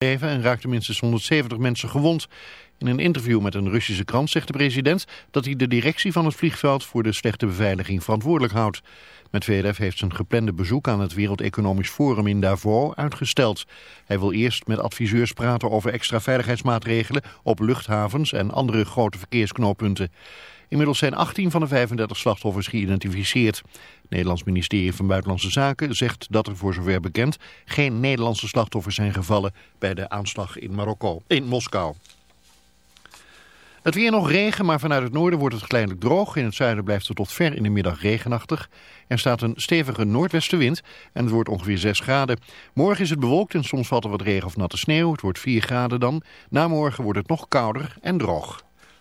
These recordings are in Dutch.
en raakten minstens 170 mensen gewond. In een interview met een Russische krant zegt de president dat hij de directie van het vliegveld voor de slechte beveiliging verantwoordelijk houdt. Medvedev heeft zijn geplande bezoek aan het Wereld Economisch Forum in Davos uitgesteld. Hij wil eerst met adviseurs praten over extra veiligheidsmaatregelen op luchthavens en andere grote verkeersknooppunten. Inmiddels zijn 18 van de 35 slachtoffers geïdentificeerd. Het Nederlands ministerie van Buitenlandse Zaken zegt dat er voor zover bekend geen Nederlandse slachtoffers zijn gevallen bij de aanslag in Marokko, in Moskou. Het weer nog regen, maar vanuit het noorden wordt het geleidelijk droog. In het zuiden blijft het tot ver in de middag regenachtig. Er staat een stevige noordwestenwind en het wordt ongeveer 6 graden. Morgen is het bewolkt en soms valt er wat regen of natte sneeuw. Het wordt 4 graden dan. Na morgen wordt het nog kouder en droog.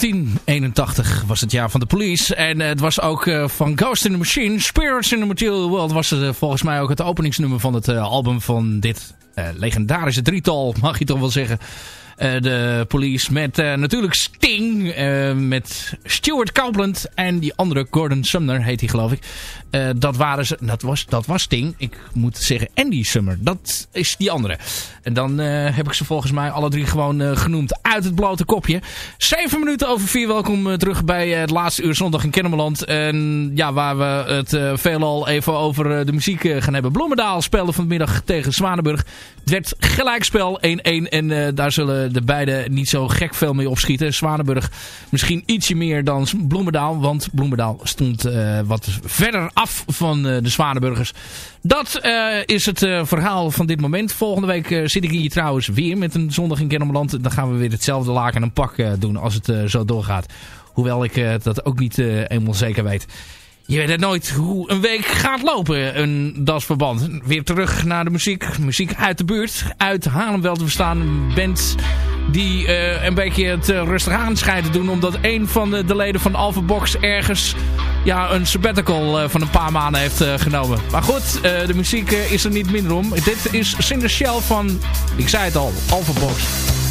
1981 was het jaar van de police. En eh, het was ook eh, van Ghost in the Machine. Spirits in the Material World was eh, volgens mij ook het openingsnummer van het album van dit legendarische drietal, mag je toch wel zeggen. de police met natuurlijk Sting, met Stuart Copeland en die andere Gordon Sumner heet hij geloof ik. Uh, dat, waren ze, dat, was, dat was Sting. Ik moet zeggen Andy Summer. Dat is die andere. En dan uh, heb ik ze volgens mij alle drie gewoon uh, genoemd uit het blote kopje. Zeven minuten over vier. Welkom terug bij het laatste uur zondag in Kennemerland. En ja, waar we het veelal even over de muziek gaan hebben. Bloemendaal speelde vanmiddag tegen Zwanenburg. Het werd gelijkspel 1-1. En daar zullen de beide niet zo gek veel mee opschieten. Zwanenburg misschien ietsje meer dan Bloemendaal. Want Bloemendaal stond wat verder af van uh, de Zwanenburgers. Dat uh, is het verhaal van dit moment. Volgende week zit ik hier trouwens weer met een zondag in Kennemerland. Dan gaan we weer hetzelfde laken en pak doen als het zo doorgaat. Hoewel ik dat ook niet eenmaal zeker weet. Je weet het nooit hoe een week gaat lopen, een dasverband. Weer terug naar de muziek. Muziek uit de buurt. Uit Haarlem wel te verstaan. Band die uh, een beetje het uh, rustig aan schijnt te doen. Omdat een van de, de leden van Alpha Box ergens ja, een sabbatical uh, van een paar maanden heeft genomen. Maar goed, de muziek is er niet minder om. Dit is Cinder Shell van, ik zei het al, Alpha.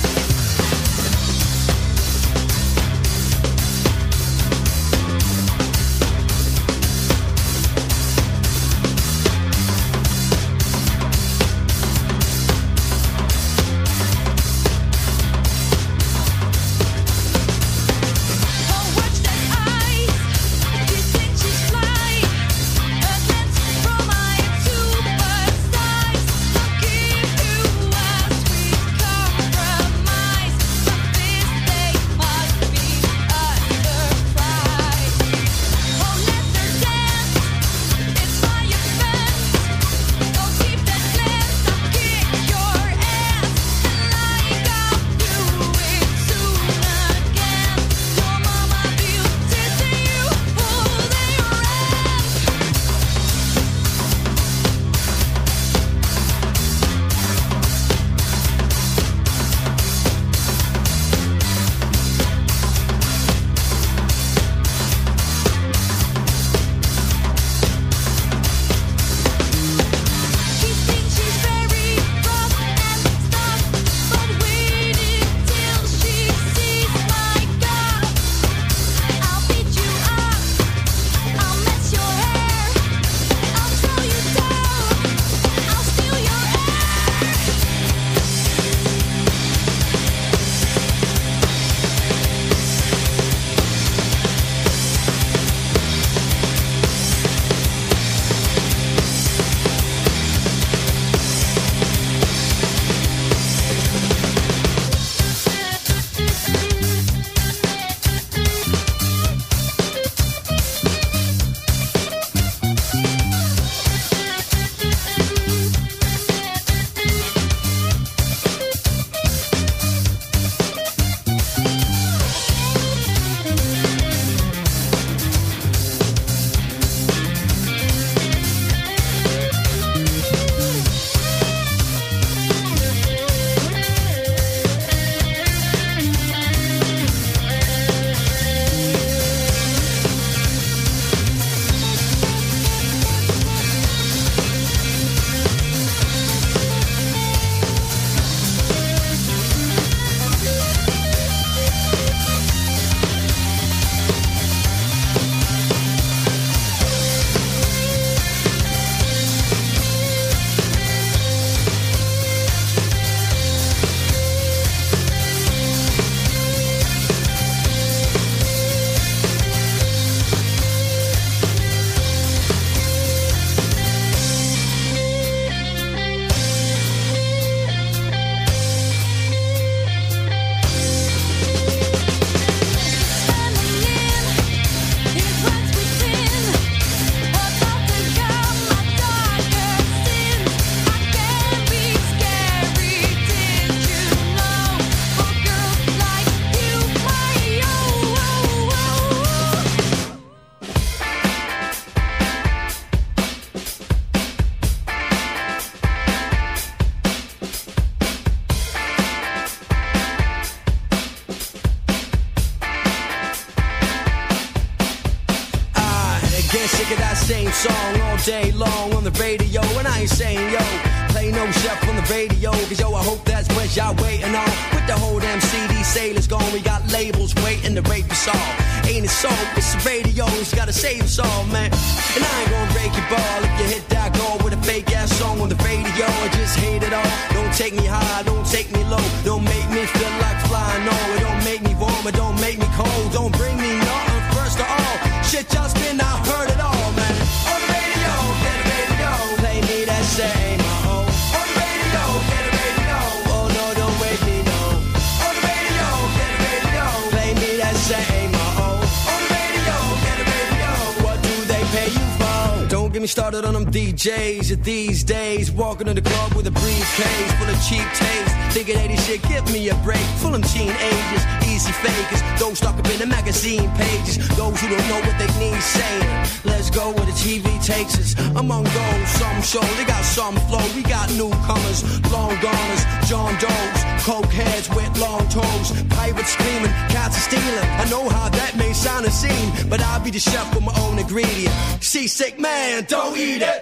DJs these days. Walking to the club with a briefcase full of cheap taste. Thinking 80 shit, give me a break. Full of teenagers, easy fakers. Those stuck up in the magazine pages. Those who don't know what they need saying. Let's go where the TV takes us. Among those, some show they got some flow. We got newcomers, long goners, John Doe's, coke heads with long toes, pirates screaming, cats are stealing. I know how that may sound a scene, but I'll be the chef with my own ingredient. Seasick man, don't eat it.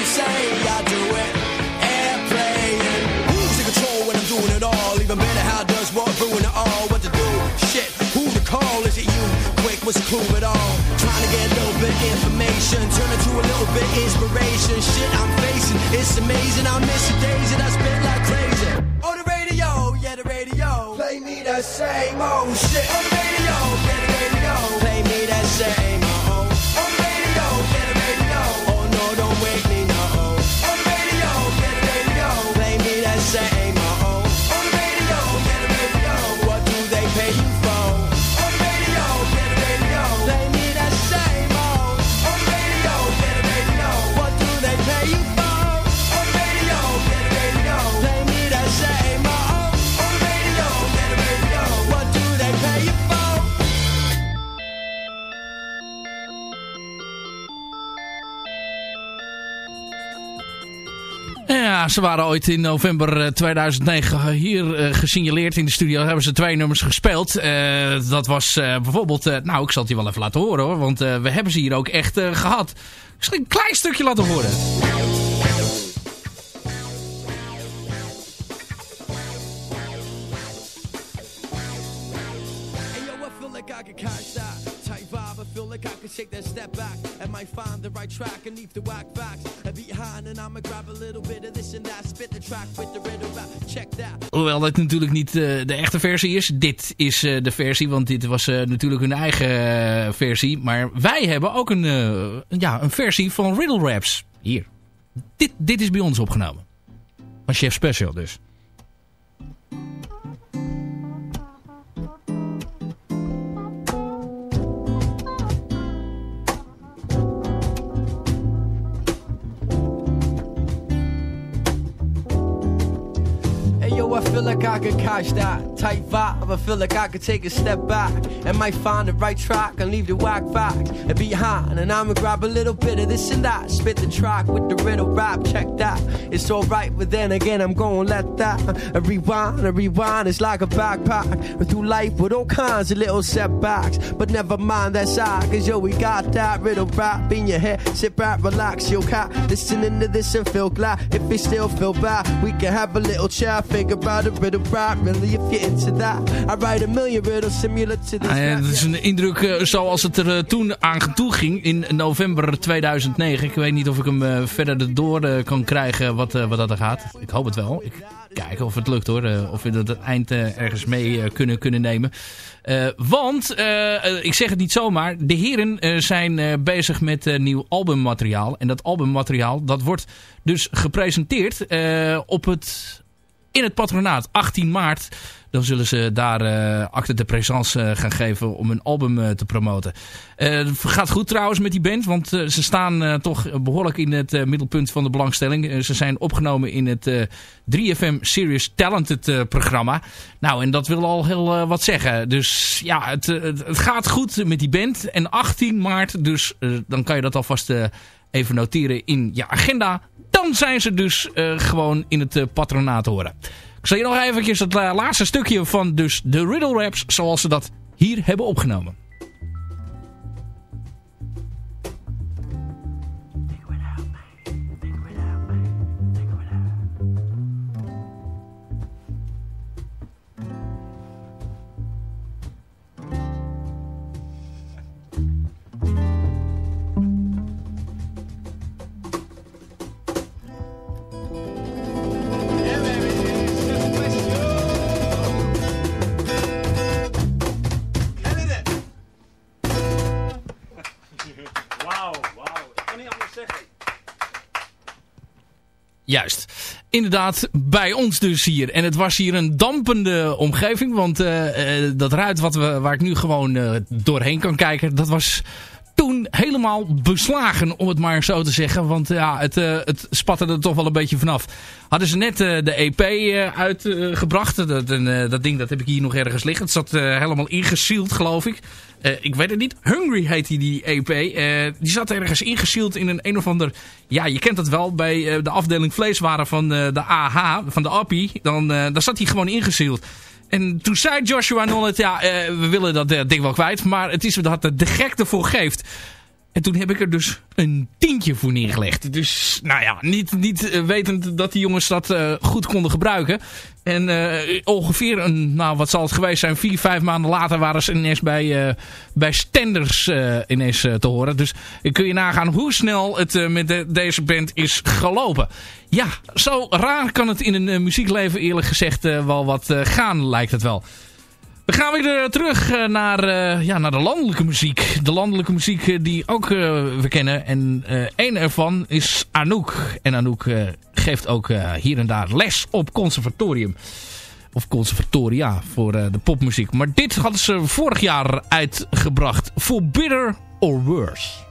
does what ruin it all? What to do? Shit, who to call? Is it you? Quick, the clue at all? Trying to get a little bit information, turn it to a little bit inspiration. Shit, I'm facing, it's amazing. I miss the days that I spit like crazy. On the radio, yeah, the radio. Play me that same old shit. On the radio, yeah, the radio. Play me that same Ja, ze waren ooit in november eh, 2009 hier eh, gesignaleerd in de studio. Hebben ze twee nummers gespeeld. Eh, dat was eh, bijvoorbeeld... eh, nou, ik zal het je wel even laten horen hoor. Want eh, we hebben ze hier ook echt eh, gehad. Misschien een klein stukje laten horen. And the right track and leave the whack facts. A behind and I'ma grab a little bit of this and that. Spit the track with the rhythm rap. Check that. Hoewel dat natuurlijk niet eh, de echte versie is. Dit is eh, de versie, want dit was eh, natuurlijk hun eigen versie. Maar wij hebben ook een, ja, een versie van Riddle Raps. Hier. Dit, dit is bij ons opgenomen. Van Chef Special dus. Feel like I could catch that type vibe. I feel like I could take a step back and might find the right track and leave the whack facts and behind. And I'ma grab a little bit of this and that. Spit the track with the riddle rap. Check that. It's alright, but then again, I'm gonna let that a rewind. A rewind It's like a backpack. We're through life with all kinds of little setbacks. But never mind that side, cause yo, we got that riddle rap in your head. Sit back, relax, your cat. Listening to this and feel glad. If you still feel bad, we can have a little chat. Figure a riddle rap. Really, if you're into that, I write a million riddles similar to this. Ah, ja, dat is een indruk eh, zoals het er eh, toen aan toe ging in november 2009. Ik weet niet of ik hem eh, verder erdoor eh, kan krijgen wat, wat dat er gaat. Ik hoop het wel. Ik kijken of het lukt hoor. of we dat het eind ergens mee kunnen, kunnen nemen. Want, ik zeg het niet zomaar, de heren zijn bezig met nieuw albummateriaal. En dat albummateriaal dat wordt dus gepresenteerd op het in het patronaat. 18 maart. Dan zullen ze daar uh, acte de présence uh, gaan geven om een album uh, te promoten. het gaat goed trouwens met die band. Want ze staan toch behoorlijk in het middelpunt van de belangstelling. ze zijn opgenomen in het 3FM Serious Talented programma. Nou, en dat wil al heel wat zeggen. Dus ja, het, gaat goed met die band. En 18 maart, dus dan kan je dat alvast even noteren in je agenda. Dan zijn ze dus gewoon in het patronaat horen. Ik zal je nog eventjes het laatste stukje van dus de Riddle Raps zoals ze dat hier hebben opgenomen. Juist. Inderdaad, bij ons dus hier. En het was hier een dampende omgeving. Want uh, uh, dat ruit wat we, waar ik nu gewoon uh, doorheen kan kijken... dat was toen helemaal beslagen, om het maar zo te zeggen. Want ja, het, het spatte er toch wel een beetje vanaf. Hadden ze net de EP uitgebracht. dat, dat ding dat heb ik hier nog ergens liggen. Het zat helemaal ingesield, geloof ik. Uh, ik weet het niet. Hungry heet die, die EP. Uh, die zat ergens ingesield in een een of ander... Ja, je kent dat wel. Bij uh, de afdeling vleeswaren van de AH, van de Appie. Dan daar zat hij gewoon ingesield. En toen zei Joshua Nollet... Ja, we willen dat ding wel kwijt. Maar het is dat de gek ervoor geeft. En toen heb ik er dus een tientje voor neergelegd. Dus nou ja, niet, niet wetend dat die jongens dat uh, goed konden gebruiken. En uh, ongeveer, een, nou wat zal het geweest zijn, vier, vijf maanden later waren ze ineens bij, uh, bij Stenders ineens te horen. Dus kun je nagaan hoe snel het met de, deze band is gelopen. Ja, zo raar kan het in een muziekleven eerlijk gezegd wel wat gaan, lijkt het wel. We gaan weer terug naar, uh, ja, naar de landelijke muziek. De landelijke muziek die ook we kennen. En één ervan is Anouk. En Anouk geeft ook hier en daar les op conservatorium. Of conservatoria voor de popmuziek. Maar dit hadden ze vorig jaar uitgebracht. For Bitter or Worse.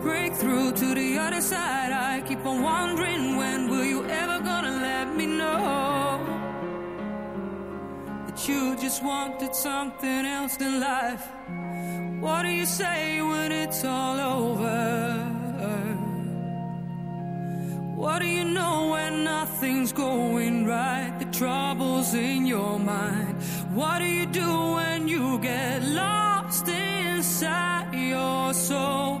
Break through to the other side. I keep on wondering when will you ever gonna let me know that you just wanted something else than life. What do you say when it's all over? What do you know when nothing's going right? The trouble's in your mind. What do you do when you get lost inside your soul?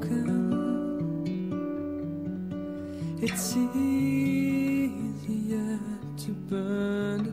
broken. It's easier to burn.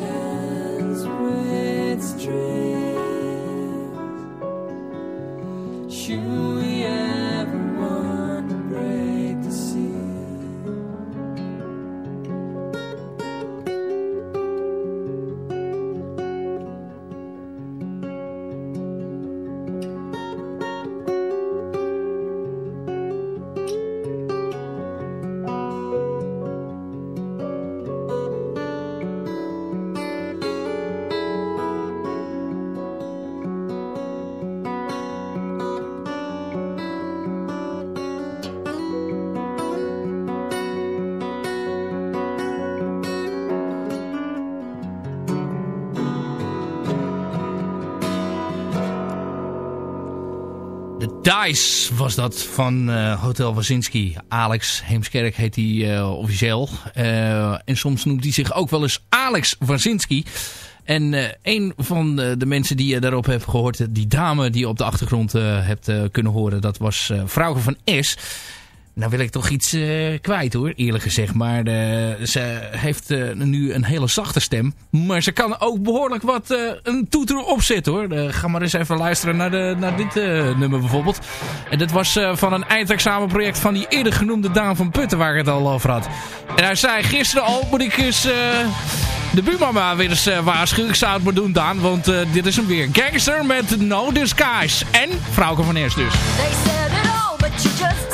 hands with strength. Dice was dat van eh, Hotel Wazinski. Alex Heemskerk heet hij eh, officieel. Eh, en soms noemt hij zich ook wel eens Alex Wazinski. En een van de mensen die je daarop hebt gehoord... die dame die je op de achtergrond hebt kunnen horen... dat was Vrouwke van S... Nou wil ik toch iets eh, kwijt hoor, eerlijk gezegd. Maar eh, ze heeft eh, nu een hele zachte stem. Maar ze kan ook behoorlijk wat een toeter opzetten hoor. Ga maar eens even luisteren naar, de, naar dit nummer bijvoorbeeld. En dit was van een eindexamenproject van die eerder genoemde Daan van Putten waar ik het al over had. En hij zei gisteren al, moet ik eens de buurmama weer eens waarschuwen. Ik zou het maar doen Daan, want dit is hem weer. Gangster met No Disguise. En Vrouwke van Eerst dus. They said it all, but just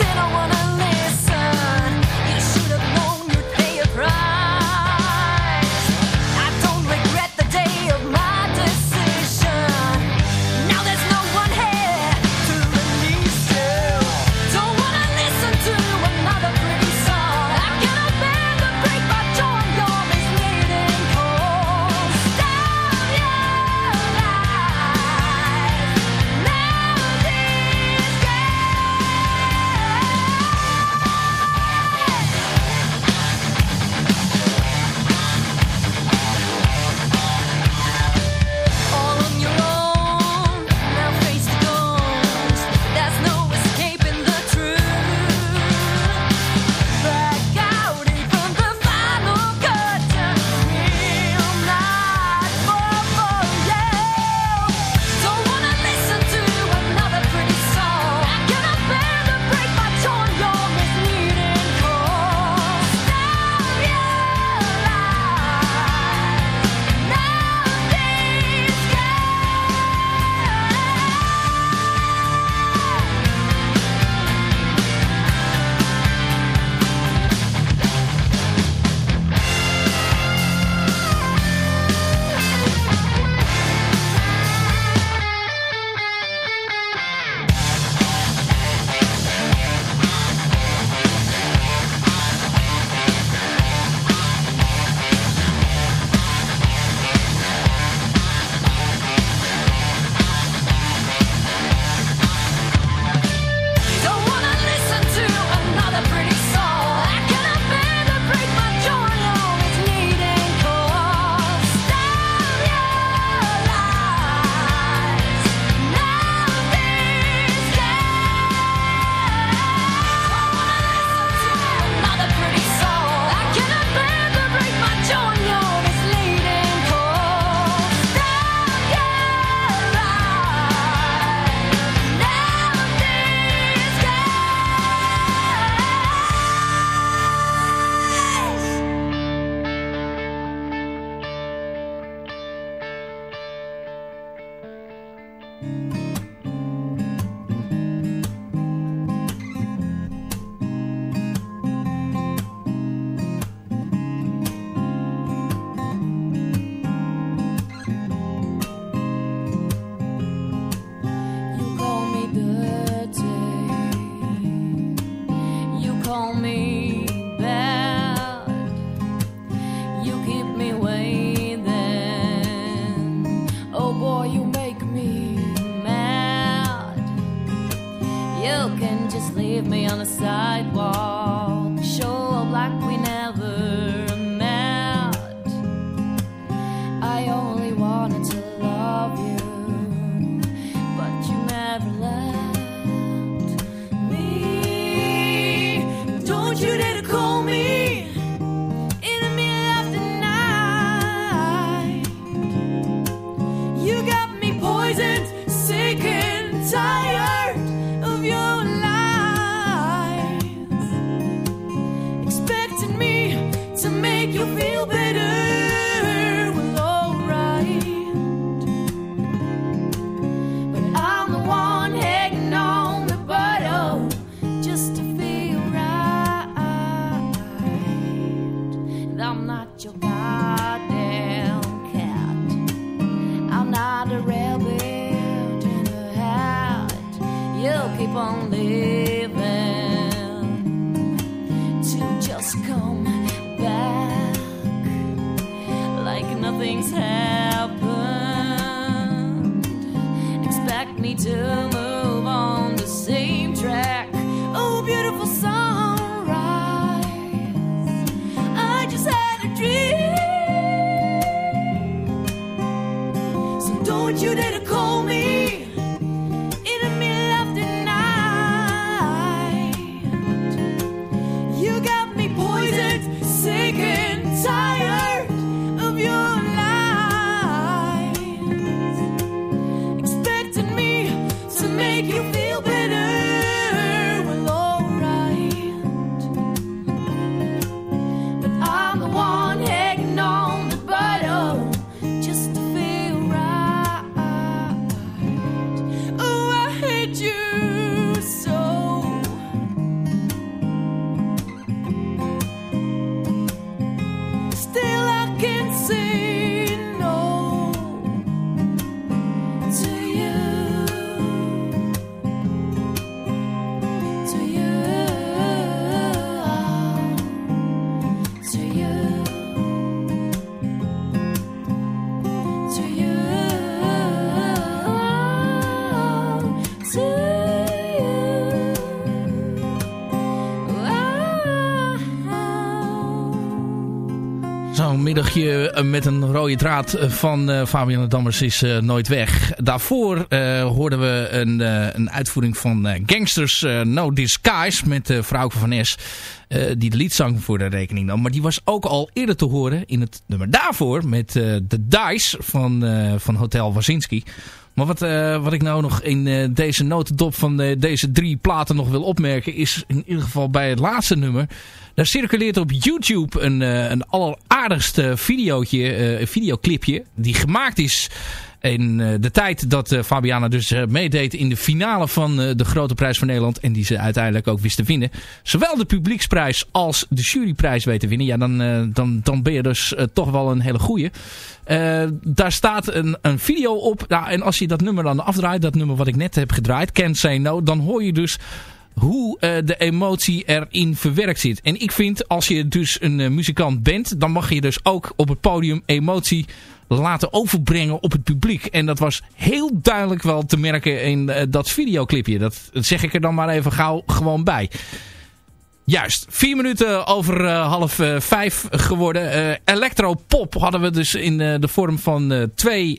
you'll keep on living to just come back like nothing's happened. Expect me to move. Eh, met een rode draad eh, van eh, Fabian Dammers is nooit weg. Daarvoor hoorden we een, een uitvoering van Gangsters No Disguise met uh, Vrouwke van S. die de liedzang voor de rekening nam. Maar die was ook al eerder te horen in het nummer daarvoor met de Dice van, van Hotel Wazinski. Maar wat, wat ik nou nog in deze notendop van deze drie platen nog wil opmerken... is in ieder geval bij het laatste nummer... daar circuleert op YouTube een, een alleraardigste videootje, eh, videoclipje... die gemaakt is in eh, de tijd dat eh, Fabiana dus meedeed in de finale van de Grote Prijs van Nederland... en die ze uiteindelijk ook wist te winnen. Zowel de publieksprijs als de juryprijs weet te winnen. Ja, dan, dan, dan ben je dus toch wel een hele goeie. Daar staat een, een video op. Nou, en als je dat nummer dan afdraait, dat nummer wat ik net heb gedraaid, Can't Say No, dan hoor je dus hoe eh, de emotie erin verwerkt zit. En ik vind, als je dus een eh, muzikant bent, dan mag je dus ook op het podium emotie laten overbrengen op het publiek. En dat was heel duidelijk wel te merken in eh, dat videoclipje. Dat zeg ik er dan maar even gauw gewoon bij. Juist, vier minuten over half vijf geworden. Eh Electropop hadden we dus in de vorm van twee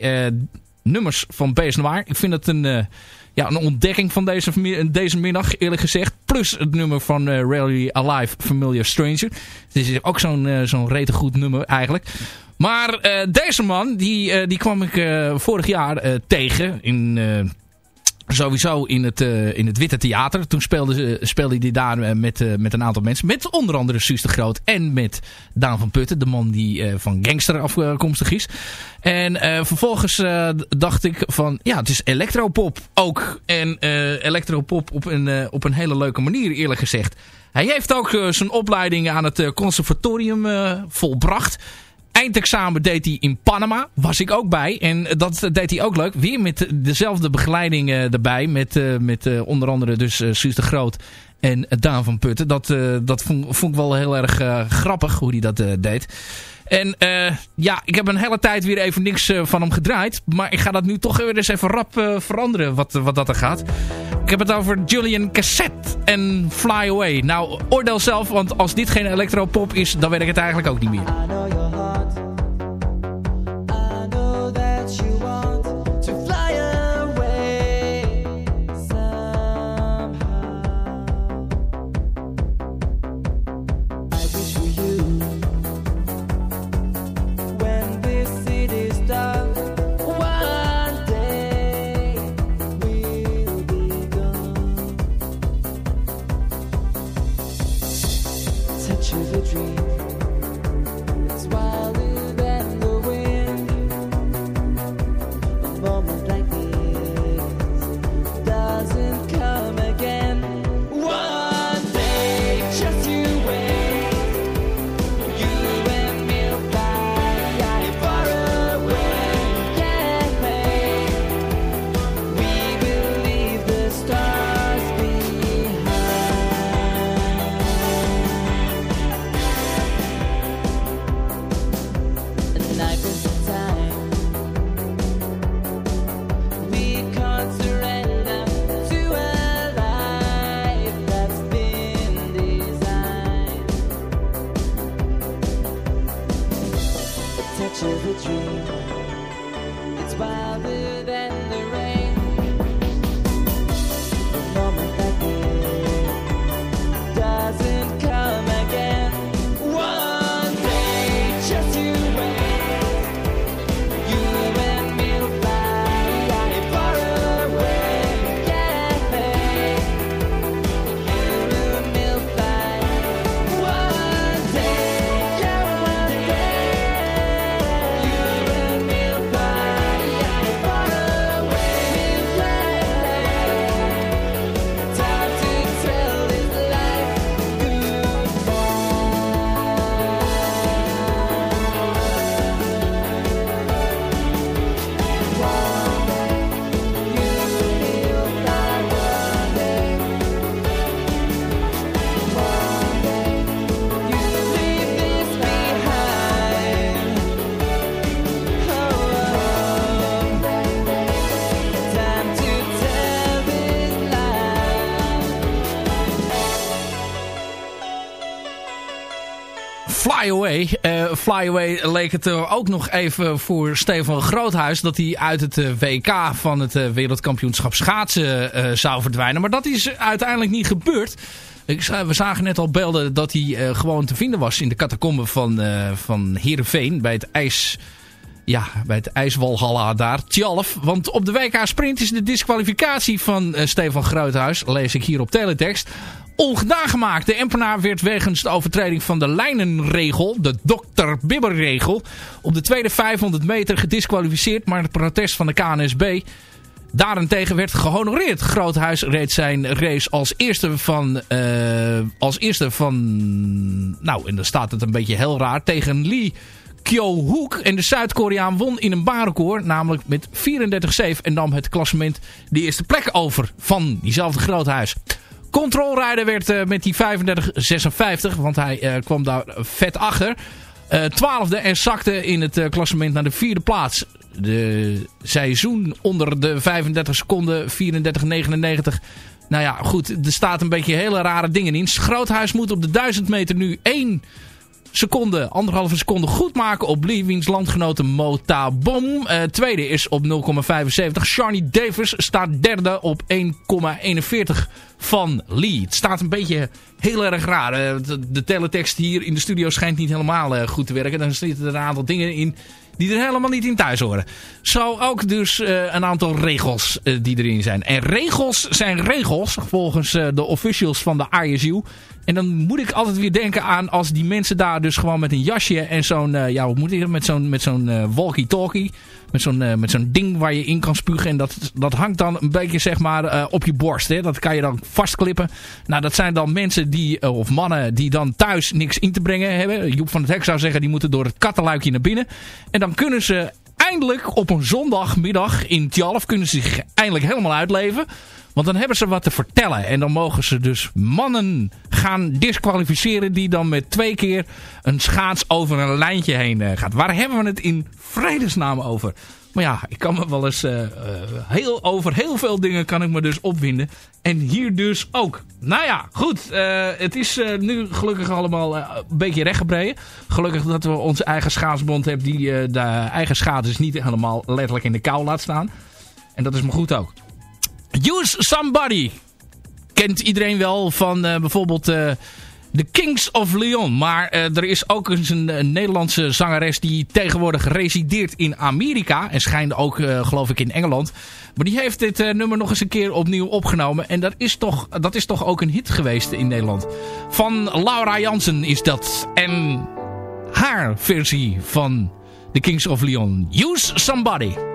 nummers van BS Noir. Ik vind het een, ja, een ontdekking van deze, deze middag, eerlijk gezegd. Plus het nummer van Rarely Alive, Familiar Stranger. Het is ook zo'n eh, zo'n goed nummer eigenlijk. Maar eh, deze man, die, die kwam ik vorig jaar tegen in... eh, sowieso in het, eh, in het Witte Theater. Toen speelde, ze- speelde hij daar eh, met, eh, met een aantal mensen. Met onder andere Suus de Groot en met Daan van Putten. De man die eh, van Gangster afkomstig is. En eh, vervolgens eh, dacht ik van... Ja, het is electropop ook. En eh electropop op een, eh, op een hele leuke manier eerlijk gezegd. Hij heeft ook eh, zijn opleiding aan het eh, conservatorium eh, volbracht. Eindexamen deed hij in Panama. Was ik ook bij. En dat deed hij ook leuk. Weer met dezelfde begeleiding eh, erbij. Met, eh, met eh, onder andere dus Suus de Groot en Daan van Putten. Dat, dat vond, ik wel heel erg grappig hoe hij dat deed. En ja, ik heb een hele tijd weer even niks van hem gedraaid. Maar ik ga dat nu toch weer eens even rap veranderen wat, wat dat er gaat. Ik heb het over Julian Cassette en Fly Away. Nou, oordeel zelf, want als dit geen electropop is, dan weet ik het eigenlijk ook niet meer. Eh, Fly Away leek het ook nog even voor Stefan Groothuis... dat hij uit het eh, WK van het eh, wereldkampioenschap schaatsen zou verdwijnen. Maar dat is uiteindelijk niet gebeurd. We zagen net al beelden dat hij gewoon te vinden was... in de catacomben van, van Heerenveen bij het ijs... Ja, bij het ijswalhalla daar, Tjalf. Want op de WK Sprint is de disqualificatie van Stefan Groothuis, lees ik hier op teletext, ongedaan gemaakt. De Empenaar werd wegens de overtreding van de lijnenregel, de Dr. Bibberregel, op de tweede 500 meter gedisqualificeerd. Maar het protest van de KNSB daarentegen werd gehonoreerd. Groothuis reed zijn race als eerste van, eh, als eerste van, nou en dan staat het een beetje heel raar, tegen Lee Kyo-hook. En de Zuid-Koreaan won in een baanrecord, namelijk met 34-7 en nam het klassement de eerste plek over van diezelfde Groothuis. Controlrijder werd eh, met die 35-56, want hij eh, kwam daar vet achter. Eh, twaalfde en zakte in het klassement naar de vierde plaats. De seizoen onder de 35 seconden, 34-99. Nou ja, goed, er staat een beetje hele rare dingen in. Groothuis moet op de 1000 meter nu 1 seconde, anderhalve seconde goed maken op Lee, wiens landgenote Mota Bom. Eh, tweede is op 0,75. Shawnee Davis staat derde op 1,41 van Lee. Het staat een beetje heel erg raar. De, de teletext hier in de studio schijnt niet helemaal eh, goed te werken. Dan zitten er een aantal dingen in die er helemaal niet in thuis horen. Zo ook dus eh, een aantal regels eh, die erin zijn. En regels zijn regels, volgens eh, de officials van de ISU. En dan moet ik altijd weer denken aan als die mensen daar dus gewoon met een jasje en zo'n, ja hoe moet ik met zo'n met zo'n walkie-talkie. Met zo'n eh, met zo'n ding waar je in kan spugen. En dat, dat hangt dan een beetje zeg maar eh, op je borst. Hè. Dat kan je dan vastklippen. Nou dat zijn dan mensen die, eh, of mannen die dan thuis niks in te brengen hebben. Joep van het Hek zou zeggen die moeten door het kattenluikje naar binnen. En dan kunnen ze eindelijk op een zondagmiddag in Tjalf kunnen ze zich eindelijk helemaal uitleven. Want dan hebben ze wat te vertellen. En dan mogen ze dus mannen gaan disqualificeren die dan met twee keer een schaats over een lijntje heen eh, gaat. Waar hebben we het in vredesnaam over? Maar ja, ik kan me wel eens eh, eh, heel, over heel veel dingen kan ik me dus opwinden. En hier dus ook. Nou ja, goed. eh, het is nu gelukkig allemaal een beetje rechtgebreden. Gelukkig dat we onze eigen schaatsbond hebben die de eigen schaatsers niet helemaal letterlijk in de kou laat staan. En dat is me goed ook. Use Somebody. Kent iedereen wel van bijvoorbeeld The Kings of Leon. Maar eh, er is ook eens een, een Nederlandse zangeres die tegenwoordig resideert in Amerika. En schijnt ook eh, geloof ik in Engeland. Maar die heeft dit eh, nummer nog eens een keer opnieuw opgenomen. En dat is, toch, dat is toch ook een hit geweest in Nederland. Van Laura Jansen is dat. En haar versie van The Kings of Leon. Use Somebody.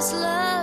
was love.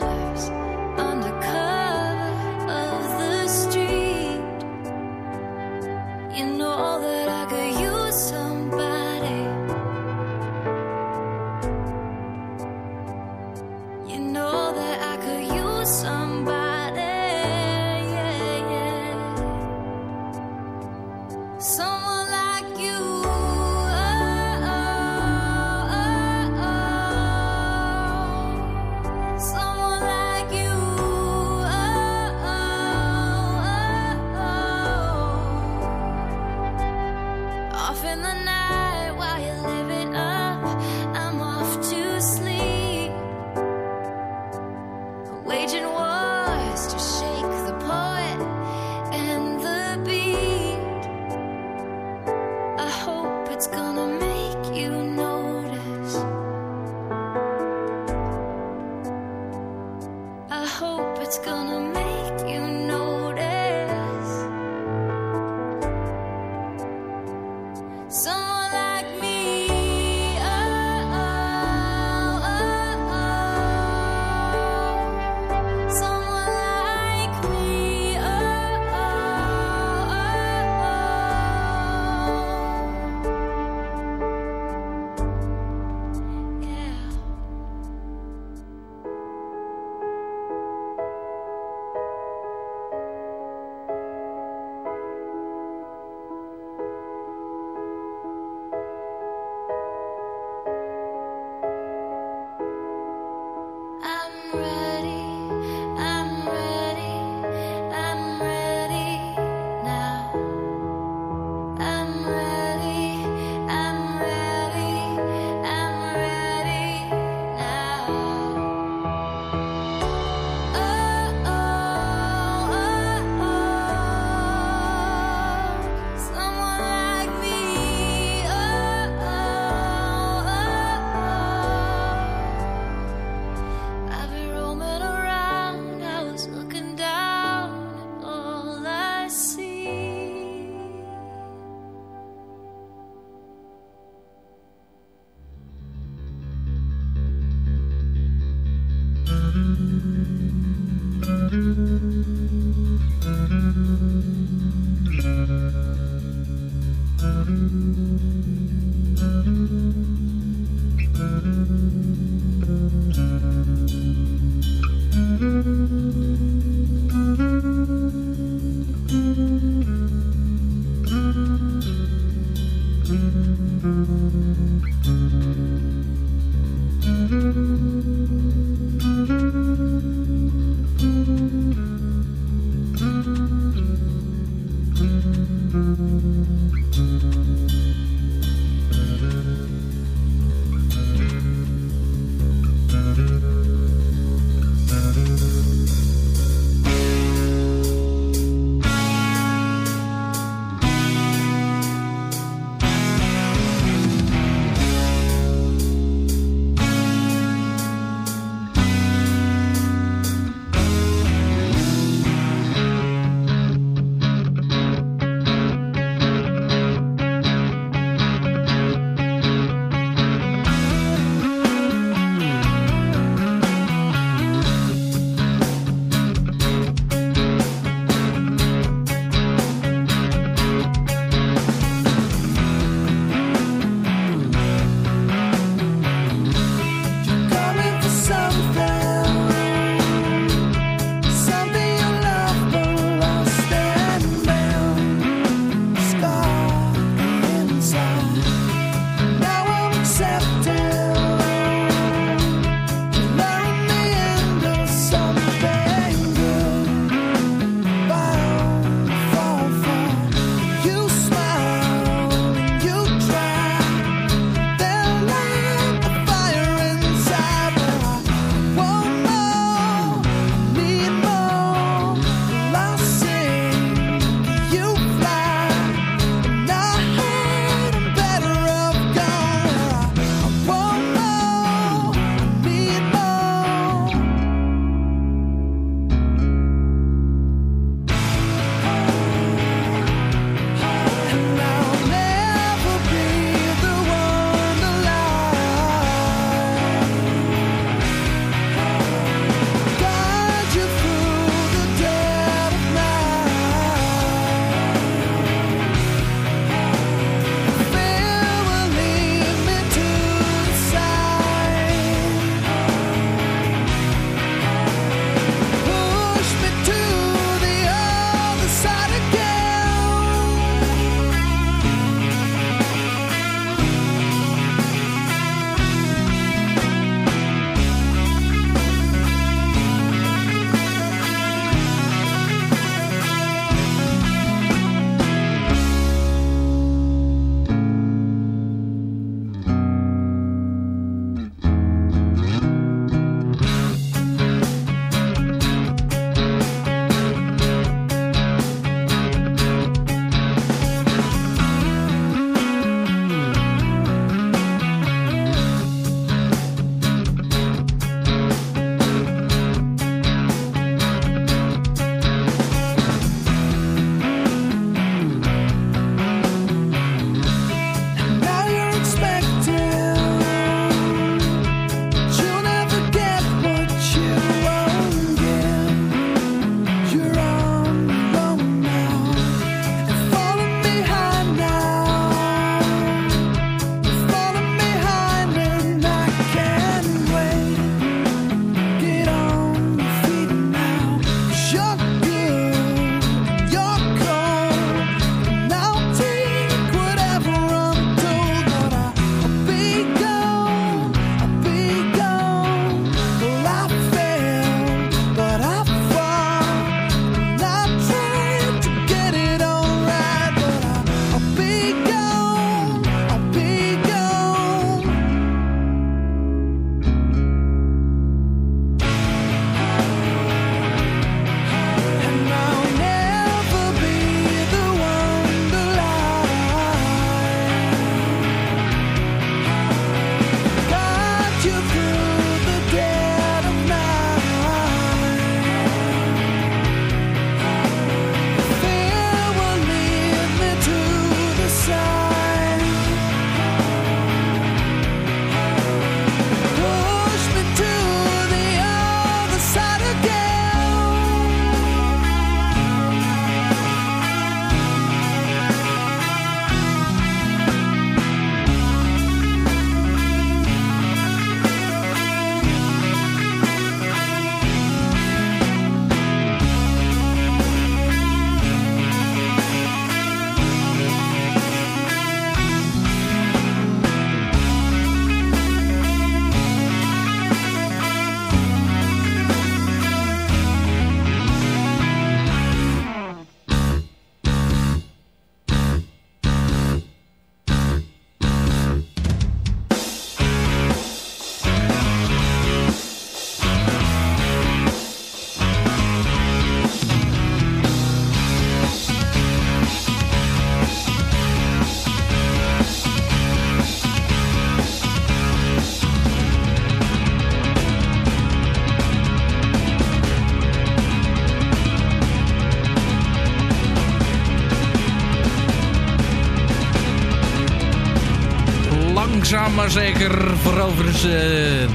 Maar zeker veroveren ze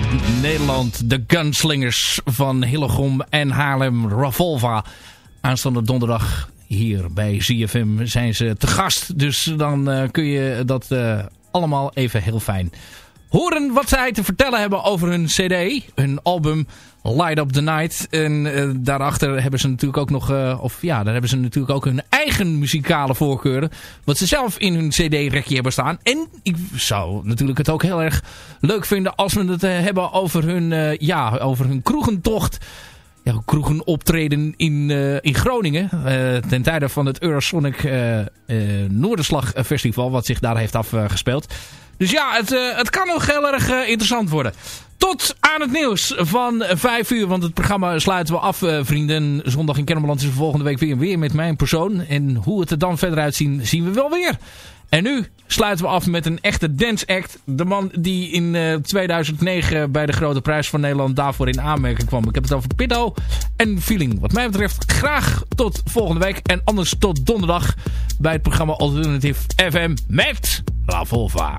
Nederland. De gunslingers van Hillegom en Haarlem Ravolva. Aanstaande donderdag hier bij ZFM zijn ze te gast. Dus dan uh, kun je dat uh, allemaal even heel fijn horen wat zij te vertellen hebben over hun cd. Hun album Light Up The Night. En uh, daarachter hebben ze natuurlijk ook nog... Uh, of ja, daar hebben ze natuurlijk ook hun eigen muzikale voorkeuren. Wat ze zelf in hun cd-rekje hebben staan. En ik zou natuurlijk het ook heel erg leuk vinden... als we het uh, hebben over hun, ja, over hun kroegentocht... Ja, kroegen optreden in, in Groningen. ten tijde van het Eurosonic Noorderslag Festival. Wat zich daar heeft afgespeeld. Dus ja, het, uh, het kan nog heel erg uh, interessant worden. Tot aan het nieuws van 5 uur. Want het programma sluiten we af, uh, vrienden. Zondag in Kennemerland is volgende week weer, weer met mijn persoon. En hoe het er dan verder uitzien, zien we wel weer. En nu sluiten we af met een echte dance act. De man die in uh, 2009 bij de Grote Prijs van Nederland daarvoor in aanmerking kwam. Ik heb het over Piddo en Feeling. Wat mij betreft graag tot volgende week. En anders tot donderdag bij het programma Alternative FM met La Volva.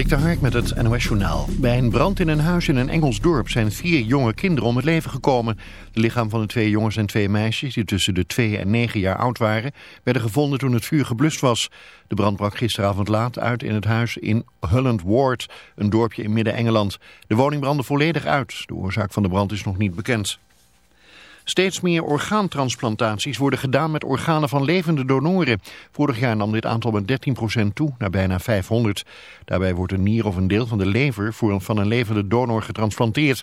Dik de Hark met het NOS Journaal. Bij een brand in een huis in een Engels dorp zijn vier jonge kinderen om het leven gekomen. Het lichaam van de twee jongens en twee meisjes, die tussen de twee en negen jaar oud waren, werden gevonden toen het vuur geblust was. De brand brak gisteravond laat uit in het huis in Hulland Ward, een dorpje in Midden-Engeland. De woning brandde volledig uit. De oorzaak van de brand is nog niet bekend. Steeds meer orgaantransplantaties worden gedaan met organen van levende donoren. Vorig jaar nam dit aantal met 13% toe, naar bijna 500. Daarbij wordt een nier of een deel van de lever voor een, van een levende donor getransplanteerd.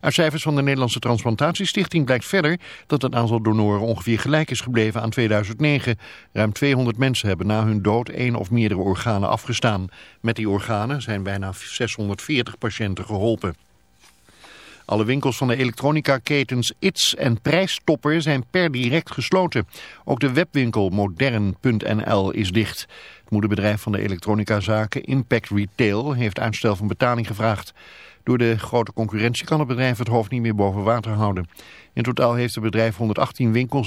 Uit cijfers van de Nederlandse Transplantatiestichting blijkt verder dat het aantal donoren ongeveer gelijk is gebleven aan 2009. Ruim 200 mensen hebben na hun dood één of meerdere organen afgestaan. Met die organen zijn bijna 640 patiënten geholpen. Alle winkels van de elektronica-ketens ITS en Prijstopper zijn per direct gesloten. Ook de webwinkel modern.nl is dicht. Het moederbedrijf van de elektronica-zaken Impact Retail heeft uitstel van betaling gevraagd. Door de grote concurrentie kan het bedrijf het hoofd niet meer boven water houden. In totaal heeft het bedrijf 118 winkels en